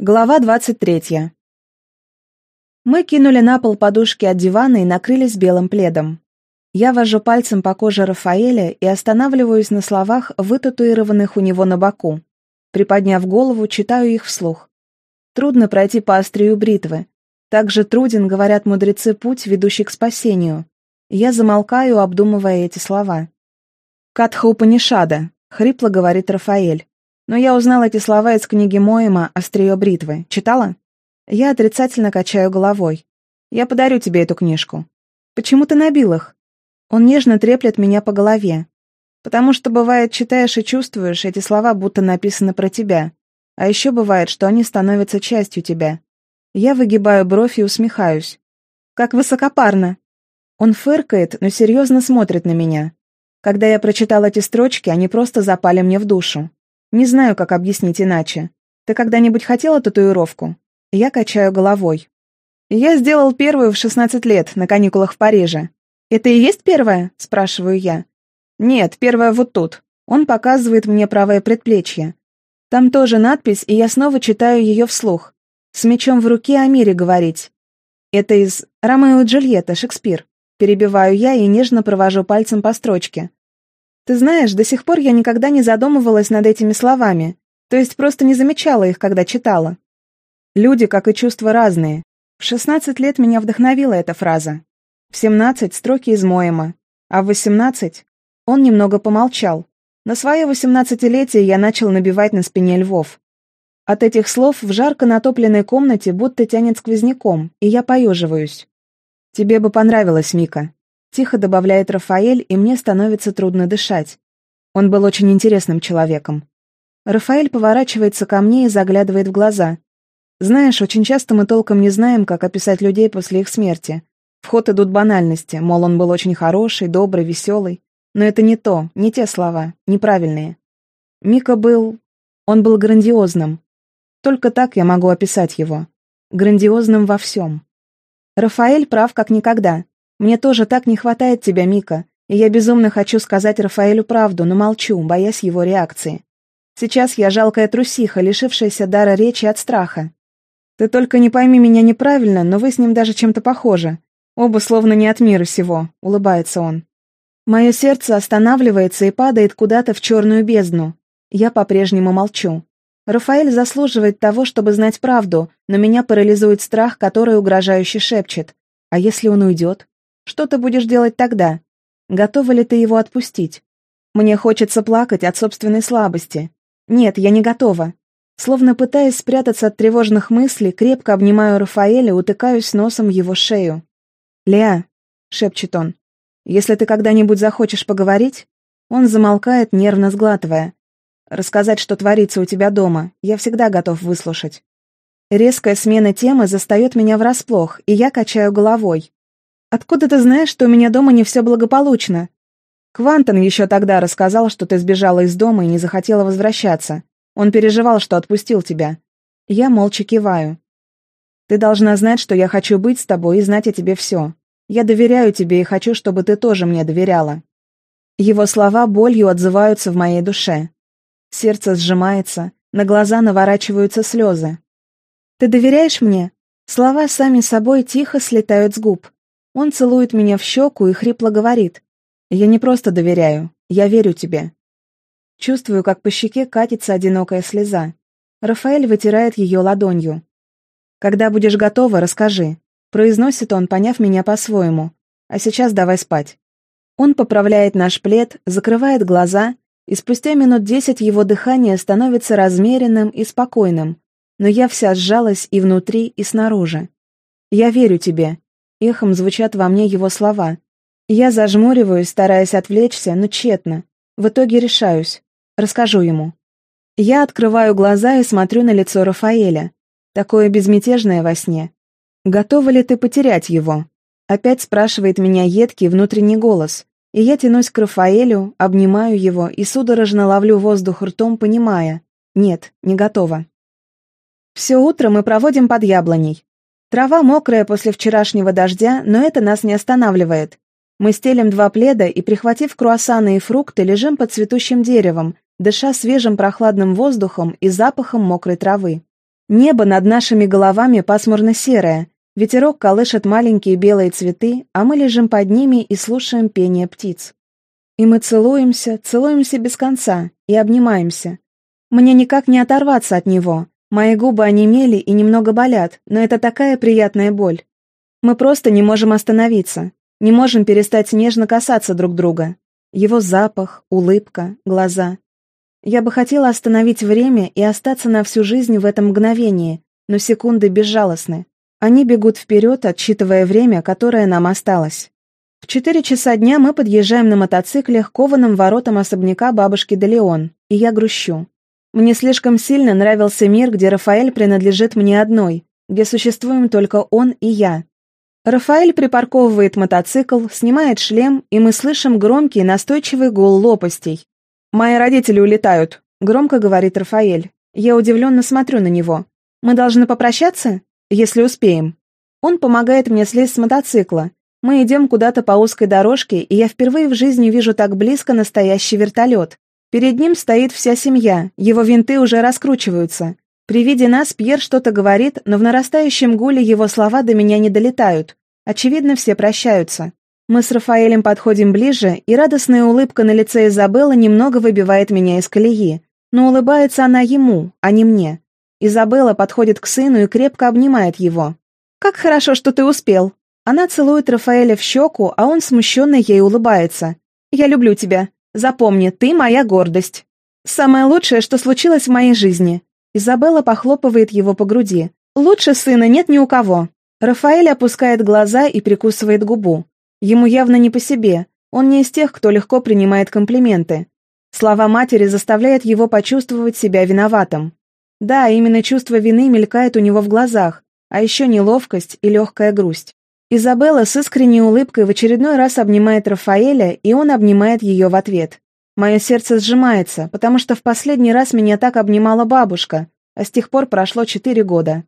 Глава 23. Мы кинули на пол подушки от дивана и накрылись белым пледом. Я вожу пальцем по коже Рафаэля и останавливаюсь на словах, вытатуированных у него на боку. Приподняв голову, читаю их вслух. Трудно пройти по острию бритвы. Так же труден, говорят мудрецы, путь, ведущий к спасению. Я замолкаю, обдумывая эти слова. «Катха Упанишада», — хрипло говорит Рафаэль. Но я узнал эти слова из книги Моэма «Острие бритвы». Читала? Я отрицательно качаю головой. Я подарю тебе эту книжку. Почему ты набил их? Он нежно треплет меня по голове. Потому что, бывает, читаешь и чувствуешь, эти слова будто написаны про тебя. А еще бывает, что они становятся частью тебя. Я выгибаю бровь и усмехаюсь. Как высокопарно. Он фыркает, но серьезно смотрит на меня. Когда я прочитал эти строчки, они просто запали мне в душу. Не знаю, как объяснить иначе. Ты когда-нибудь хотела татуировку? Я качаю головой. Я сделал первую в 16 лет, на каникулах в Париже. Это и есть первая? Спрашиваю я. Нет, первая вот тут. Он показывает мне правое предплечье. Там тоже надпись, и я снова читаю ее вслух. С мечом в руке о мире говорить. Это из «Ромео и Джульетта», Шекспир. Перебиваю я и нежно провожу пальцем по строчке. Ты знаешь, до сих пор я никогда не задумывалась над этими словами, то есть просто не замечала их, когда читала. Люди, как и чувства, разные. В 16 лет меня вдохновила эта фраза. В 17 строки из Моема, а в 18 он немного помолчал. На свое восемнадцатилетие я начал набивать на спине львов. От этих слов в жарко натопленной комнате будто тянет сквозняком, и я поеживаюсь. «Тебе бы понравилось, Мика», Тихо добавляет Рафаэль, и мне становится трудно дышать. Он был очень интересным человеком. Рафаэль поворачивается ко мне и заглядывает в глаза. Знаешь, очень часто мы толком не знаем, как описать людей после их смерти. В ход идут банальности, мол, он был очень хороший, добрый, веселый. Но это не то, не те слова, неправильные. Мика был... Он был грандиозным. Только так я могу описать его. Грандиозным во всем. Рафаэль прав как никогда. Мне тоже так не хватает тебя, Мика, и я безумно хочу сказать Рафаэлю правду, но молчу, боясь его реакции. Сейчас я жалкая трусиха, лишившаяся дара речи от страха. Ты только не пойми меня неправильно, но вы с ним даже чем-то похожи. Оба словно не от мира сего», — улыбается он. Мое сердце останавливается и падает куда-то в черную бездну. Я по-прежнему молчу. Рафаэль заслуживает того, чтобы знать правду, но меня парализует страх, который угрожающе шепчет. А если он уйдет? Что ты будешь делать тогда? Готова ли ты его отпустить? Мне хочется плакать от собственной слабости. Нет, я не готова. Словно пытаясь спрятаться от тревожных мыслей, крепко обнимаю Рафаэля, утыкаюсь носом в его шею. «Леа», — шепчет он, — «если ты когда-нибудь захочешь поговорить...» Он замолкает, нервно сглатывая. «Рассказать, что творится у тебя дома, я всегда готов выслушать». Резкая смена темы застает меня врасплох, и я качаю головой. «Откуда ты знаешь, что у меня дома не все благополучно?» «Квантон еще тогда рассказал, что ты сбежала из дома и не захотела возвращаться. Он переживал, что отпустил тебя. Я молча киваю. Ты должна знать, что я хочу быть с тобой и знать о тебе все. Я доверяю тебе и хочу, чтобы ты тоже мне доверяла». Его слова болью отзываются в моей душе. Сердце сжимается, на глаза наворачиваются слезы. «Ты доверяешь мне?» Слова сами собой тихо слетают с губ. Он целует меня в щеку и хрипло говорит. «Я не просто доверяю, я верю тебе». Чувствую, как по щеке катится одинокая слеза. Рафаэль вытирает ее ладонью. «Когда будешь готова, расскажи», — произносит он, поняв меня по-своему. «А сейчас давай спать». Он поправляет наш плед, закрывает глаза, и спустя минут десять его дыхание становится размеренным и спокойным, но я вся сжалась и внутри, и снаружи. «Я верю тебе», Эхом звучат во мне его слова. Я зажмуриваюсь, стараясь отвлечься, но тщетно. В итоге решаюсь. Расскажу ему. Я открываю глаза и смотрю на лицо Рафаэля. Такое безмятежное во сне. «Готова ли ты потерять его?» Опять спрашивает меня едкий внутренний голос. И я тянусь к Рафаэлю, обнимаю его и судорожно ловлю воздух ртом, понимая. Нет, не готова. Все утро мы проводим под яблоней. Трава мокрая после вчерашнего дождя, но это нас не останавливает. Мы стелим два пледа и, прихватив круассаны и фрукты, лежим под цветущим деревом, дыша свежим прохладным воздухом и запахом мокрой травы. Небо над нашими головами пасмурно-серое, ветерок колышет маленькие белые цветы, а мы лежим под ними и слушаем пение птиц. И мы целуемся, целуемся без конца и обнимаемся. Мне никак не оторваться от него. Мои губы онемели и немного болят, но это такая приятная боль. Мы просто не можем остановиться, не можем перестать нежно касаться друг друга. Его запах, улыбка, глаза. Я бы хотела остановить время и остаться на всю жизнь в этом мгновении, но секунды безжалостны. Они бегут вперед, отсчитывая время, которое нам осталось. В четыре часа дня мы подъезжаем на мотоцикле к кованым воротам особняка бабушки Делеон, и я грущу. Мне слишком сильно нравился мир, где Рафаэль принадлежит мне одной, где существуем только он и я. Рафаэль припарковывает мотоцикл, снимает шлем, и мы слышим громкий настойчивый гул лопастей. «Мои родители улетают», — громко говорит Рафаэль. Я удивленно смотрю на него. «Мы должны попрощаться? Если успеем». Он помогает мне слезть с мотоцикла. Мы идем куда-то по узкой дорожке, и я впервые в жизни вижу так близко настоящий вертолет. Перед ним стоит вся семья, его винты уже раскручиваются. При виде нас Пьер что-то говорит, но в нарастающем гуле его слова до меня не долетают. Очевидно, все прощаются. Мы с Рафаэлем подходим ближе, и радостная улыбка на лице Изабеллы немного выбивает меня из колеи. Но улыбается она ему, а не мне. Изабелла подходит к сыну и крепко обнимает его. «Как хорошо, что ты успел!» Она целует Рафаэля в щеку, а он смущенно ей улыбается. «Я люблю тебя. Запомни, ты моя гордость. Самое лучшее, что случилось в моей жизни. Изабелла похлопывает его по груди. «Лучше сына нет ни у кого». Рафаэль опускает глаза и прикусывает губу. Ему явно не по себе. Он не из тех, кто легко принимает комплименты. Слова матери заставляют его почувствовать себя виноватым. Да, именно чувство вины мелькает у него в глазах, а еще неловкость и легкая грусть. Изабелла с искренней улыбкой в очередной раз обнимает Рафаэля, и он обнимает ее в ответ. Мое сердце сжимается, потому что в последний раз меня так обнимала бабушка, а с тех пор прошло четыре года.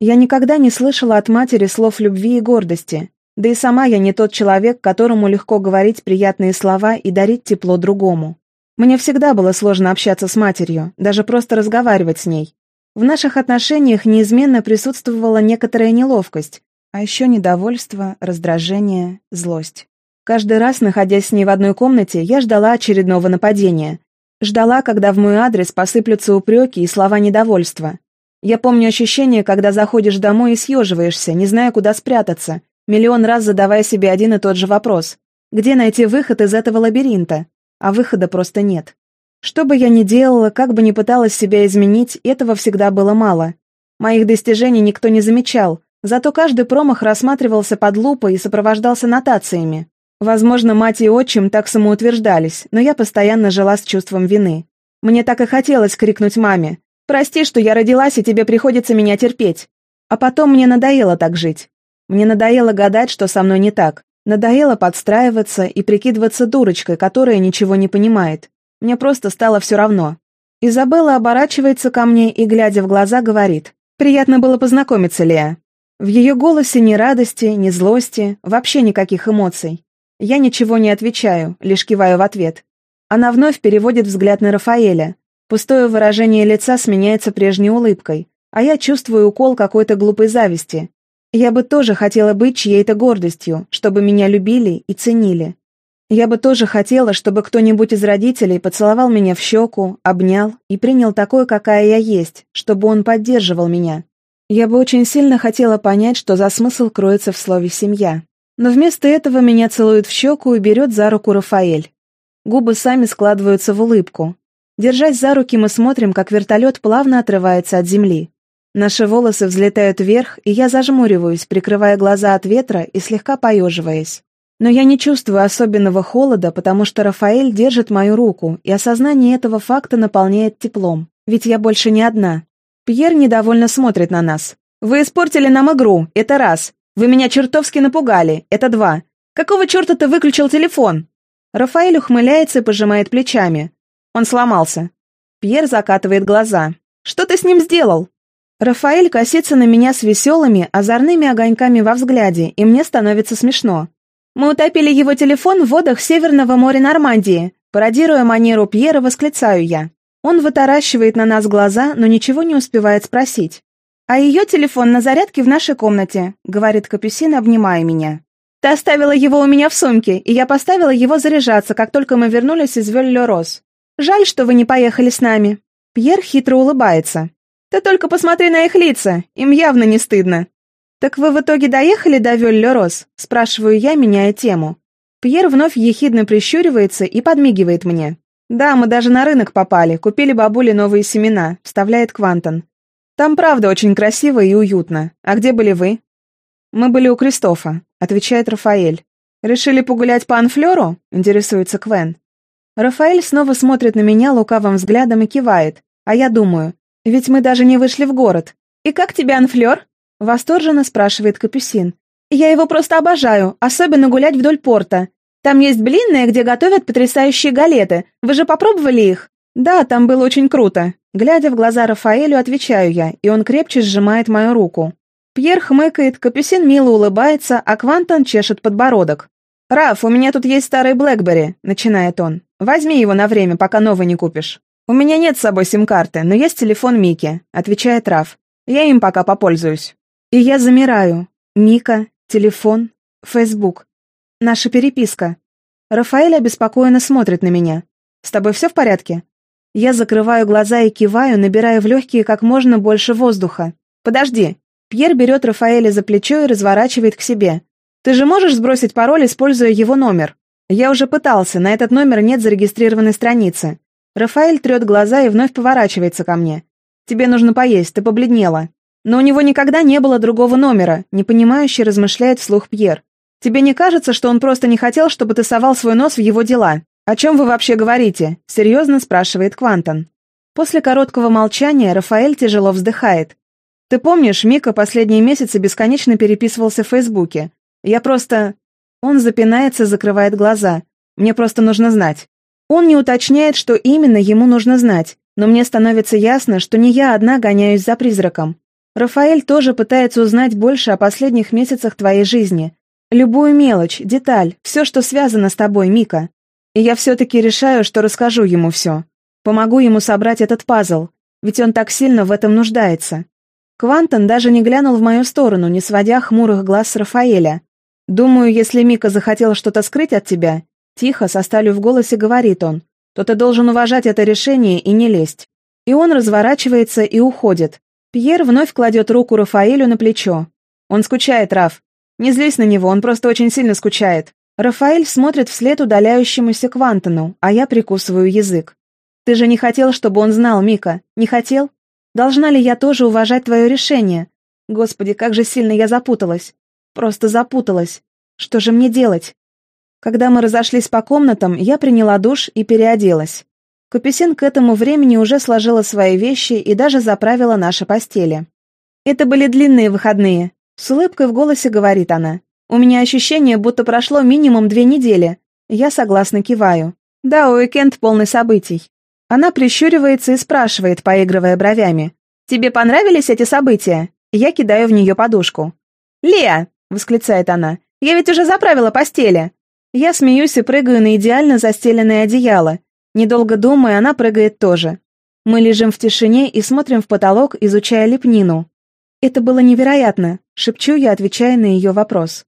Я никогда не слышала от матери слов любви и гордости, да и сама я не тот человек, которому легко говорить приятные слова и дарить тепло другому. Мне всегда было сложно общаться с матерью, даже просто разговаривать с ней. В наших отношениях неизменно присутствовала некоторая неловкость, а еще недовольство, раздражение, злость. Каждый раз, находясь с ней в одной комнате, я ждала очередного нападения. Ждала, когда в мой адрес посыплются упреки и слова недовольства. Я помню ощущение, когда заходишь домой и съеживаешься, не зная, куда спрятаться, миллион раз задавая себе один и тот же вопрос. Где найти выход из этого лабиринта? А выхода просто нет. Что бы я ни делала, как бы ни пыталась себя изменить, этого всегда было мало. Моих достижений никто не замечал, зато каждый промах рассматривался под лупой и сопровождался нотациями. Возможно, мать и отчим так самоутверждались, но я постоянно жила с чувством вины. Мне так и хотелось крикнуть маме. «Прости, что я родилась, и тебе приходится меня терпеть». А потом мне надоело так жить. Мне надоело гадать, что со мной не так. Надоело подстраиваться и прикидываться дурочкой, которая ничего не понимает. Мне просто стало все равно. Изабелла оборачивается ко мне и, глядя в глаза, говорит. «Приятно было познакомиться, Леа». В ее голосе ни радости, ни злости, вообще никаких эмоций. Я ничего не отвечаю, лишь киваю в ответ. Она вновь переводит взгляд на Рафаэля. Пустое выражение лица сменяется прежней улыбкой, а я чувствую укол какой-то глупой зависти. Я бы тоже хотела быть чьей-то гордостью, чтобы меня любили и ценили. Я бы тоже хотела, чтобы кто-нибудь из родителей поцеловал меня в щеку, обнял и принял такой, какая я есть, чтобы он поддерживал меня. Я бы очень сильно хотела понять, что за смысл кроется в слове «семья». Но вместо этого меня целует в щеку и берет за руку Рафаэль. Губы сами складываются в улыбку. Держась за руки, мы смотрим, как вертолет плавно отрывается от земли. Наши волосы взлетают вверх, и я зажмуриваюсь, прикрывая глаза от ветра и слегка поеживаясь. Но я не чувствую особенного холода, потому что Рафаэль держит мою руку, и осознание этого факта наполняет теплом. Ведь я больше не одна. Пьер недовольно смотрит на нас. «Вы испортили нам игру, это раз. Вы меня чертовски напугали. Это два. Какого черта ты выключил телефон?» Рафаэль ухмыляется и пожимает плечами. Он сломался. Пьер закатывает глаза. «Что ты с ним сделал?» Рафаэль косится на меня с веселыми, озорными огоньками во взгляде, и мне становится смешно. «Мы утопили его телефон в водах Северного моря Нормандии», пародируя манеру Пьера, восклицаю я. Он вытаращивает на нас глаза, но ничего не успевает спросить. «А ее телефон на зарядке в нашей комнате», — говорит Капюсин, обнимая меня. «Ты оставила его у меня в сумке, и я поставила его заряжаться, как только мы вернулись из Вёль-Ле-Рос. Жаль, что вы не поехали с нами». Пьер хитро улыбается. «Ты только посмотри на их лица, им явно не стыдно». «Так вы в итоге доехали до Вёль-Ле-Рос?» — спрашиваю я, меняя тему. Пьер вновь ехидно прищуривается и подмигивает мне. «Да, мы даже на рынок попали, купили бабуле новые семена», — вставляет Квантон. «Там правда очень красиво и уютно. А где были вы?» «Мы были у Кристофа», — отвечает Рафаэль. «Решили погулять по Анфлеру?» — интересуется Квен. Рафаэль снова смотрит на меня лукавым взглядом и кивает, а я думаю, ведь мы даже не вышли в город. «И как тебе Анфлер?» Восторженно спрашивает Капюсин. «Я его просто обожаю, особенно гулять вдоль порта. Там есть блинные, где готовят потрясающие галеты. Вы же попробовали их?» «Да, там было очень круто». Глядя в глаза Рафаэлю, отвечаю я, и он крепче сжимает мою руку. Пьер хмыкает, Капюсин мило улыбается, а Квантон чешет подбородок. «Раф, у меня тут есть старый Блэкбери», — начинает он. «Возьми его на время, пока новый не купишь». «У меня нет с собой сим-карты, но есть телефон Мики», — отвечает Раф. «Я им пока попользуюсь». И я замираю. Мика, телефон, Фейсбук. Наша переписка. Рафаэль обеспокоенно смотрит на меня. «С тобой все в порядке?» Я закрываю глаза и киваю, набирая в легкие как можно больше воздуха. «Подожди». Пьер берет Рафаэля за плечо и разворачивает к себе. «Ты же можешь сбросить пароль, используя его номер?» «Я уже пытался, на этот номер нет зарегистрированной страницы». Рафаэль трет глаза и вновь поворачивается ко мне. «Тебе нужно поесть, ты побледнела». Но у него никогда не было другого номера, непонимающе размышляет вслух Пьер. Тебе не кажется, что он просто не хотел, чтобы ты совал свой нос в его дела? О чем вы вообще говорите? Серьезно спрашивает Квантон. После короткого молчания Рафаэль тяжело вздыхает. Ты помнишь, Мика последние месяцы бесконечно переписывался в Фейсбуке. Я просто... Он запинается, закрывает глаза. Мне просто нужно знать. Он не уточняет, что именно ему нужно знать, но мне становится ясно, что не я одна гоняюсь за призраком. Рафаэль тоже пытается узнать больше о последних месяцах твоей жизни. Любую мелочь, деталь, все, что связано с тобой, Мика. И я все-таки решаю, что расскажу ему все. Помогу ему собрать этот пазл, ведь он так сильно в этом нуждается. Квантон даже не глянул в мою сторону, не сводя хмурых глаз с Рафаэля. «Думаю, если Мика захотела что-то скрыть от тебя», тихо, со сталью в голосе говорит он, то ты должен уважать это решение и не лезть. И он разворачивается и уходит, Пьер вновь кладет руку Рафаэлю на плечо. Он скучает, Раф. Не злись на него, он просто очень сильно скучает. Рафаэль смотрит вслед удаляющемуся Квантону, а я прикусываю язык. Ты же не хотел, чтобы он знал, Мика? Не хотел? Должна ли я тоже уважать твое решение? Господи, как же сильно я запуталась. Просто запуталась. Что же мне делать? Когда мы разошлись по комнатам, я приняла душ и переоделась. Капюсин к этому времени уже сложила свои вещи и даже заправила наши постели. «Это были длинные выходные», — с улыбкой в голосе говорит она. «У меня ощущение, будто прошло минимум две недели». Я согласно киваю. «Да, уикенд полный событий». Она прищуривается и спрашивает, поигрывая бровями. «Тебе понравились эти события?» Я кидаю в нее подушку. «Леа!» — восклицает она. «Я ведь уже заправила постели!» Я смеюсь и прыгаю на идеально застеленное одеяло, Недолго думая, она прыгает тоже. Мы лежим в тишине и смотрим в потолок, изучая лепнину. «Это было невероятно», — шепчу я, отвечая на ее вопрос.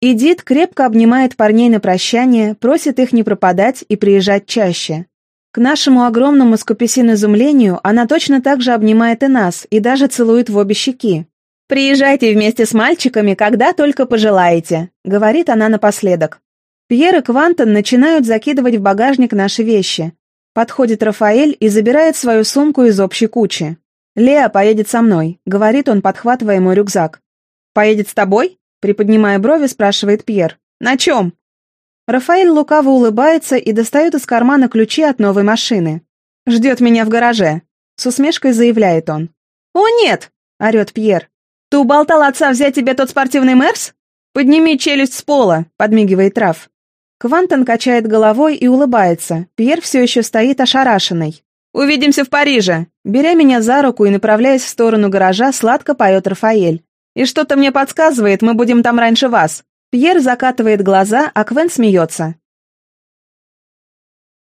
Эдит крепко обнимает парней на прощание, просит их не пропадать и приезжать чаще. К нашему огромному скописин изумлению она точно так же обнимает и нас, и даже целует в обе щеки. «Приезжайте вместе с мальчиками, когда только пожелаете», — говорит она напоследок. Пьер и Квантон начинают закидывать в багажник наши вещи. Подходит Рафаэль и забирает свою сумку из общей кучи. «Леа поедет со мной», — говорит он, подхватывая мой рюкзак. «Поедет с тобой?» — приподнимая брови, спрашивает Пьер. «На чем?» Рафаэль лукаво улыбается и достает из кармана ключи от новой машины. «Ждет меня в гараже», — с усмешкой заявляет он. «О, нет!» — орет Пьер. «Ты уболтал отца взять тебе тот спортивный Мерс?» «Подними челюсть с пола», — подмигивает Раф. Квантон качает головой и улыбается. Пьер все еще стоит ошарашенный. «Увидимся в Париже!» Беря меня за руку и направляясь в сторону гаража, сладко поет Рафаэль. «И что-то мне подсказывает, мы будем там раньше вас». Пьер закатывает глаза, а Квен смеется.